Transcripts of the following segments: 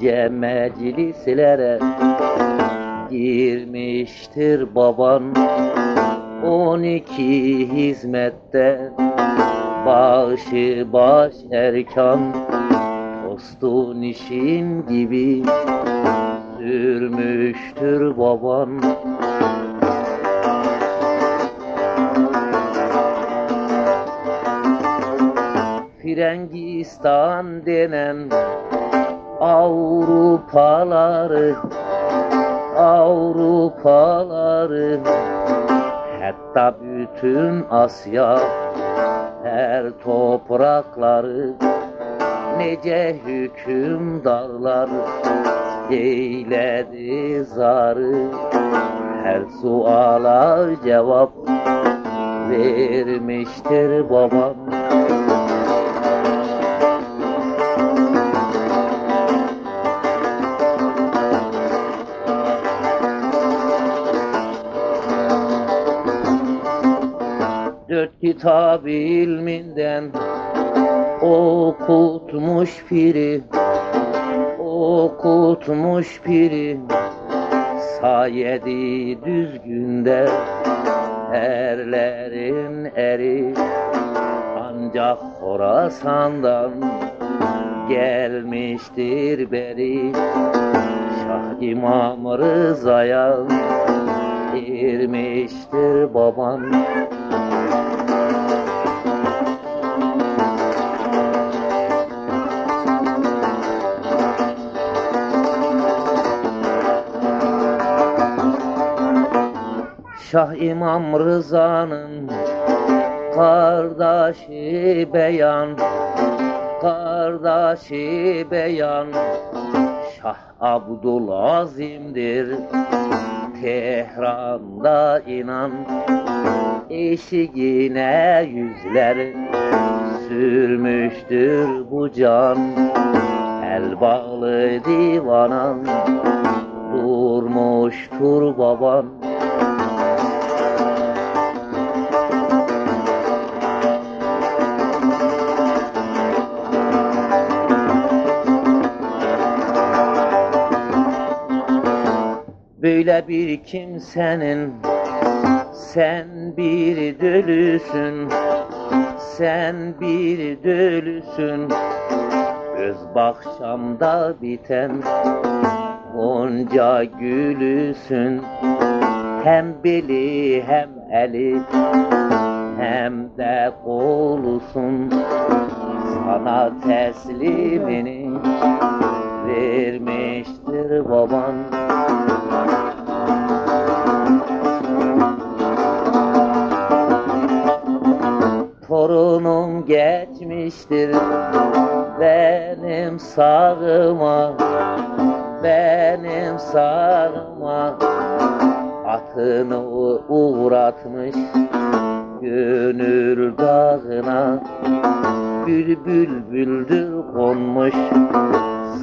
Nice meclislere girmiştir baban. On iki hizmette başı baş erkan. Dostun işin gibi sürmüştür baban. Frengistan denen Avrupaları Avrupaları. Hatta bütün Asya her toprakları Nece hükümdarlar eyledi zarı. Her suala cevap vermiştir babam Dört kitab ilminden okutmuş piri Okutmuş piri Sayedi düzgünde erlerin eri. Ancak Horasan'dan gelmiştir beri. Şah İmam Rıza'ya girmiştir baban Şah İmam Rıza'nın kardeşi beyan Kardeşi beyan. Şah Abdülazim'dir Tehran'da inan. Eşiğine yüzler sürmüştür bu can. El bağlı divanan durmuştur baban Böyle bir kimsenin sen bir dölüsün Sen bir dölüsün. Öz bakşamda biten Gonca gülüsün. Hem beli hem eli Hem de kolusun. Sana teslimini Vermiştir baban geçmiştir benim sağıma Benim sağıma. Atını uğratmış gönül dağına Bülbül büldür konmuş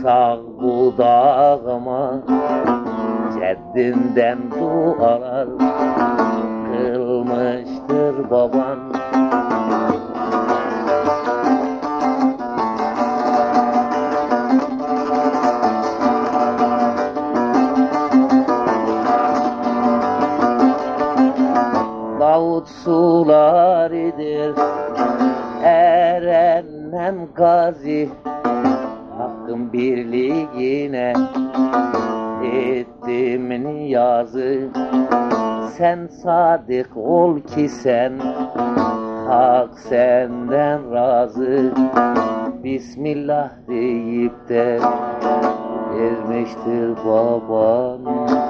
sağ budağıma. Ceddinden dualar kılmıştır baban Davut sularidir Erennem gazi. Hakkın birliğine Ettim niyazı. Sen sadık ol ki sen Hak senden razı. Bismillah deyip de Ermiştir Varmıştır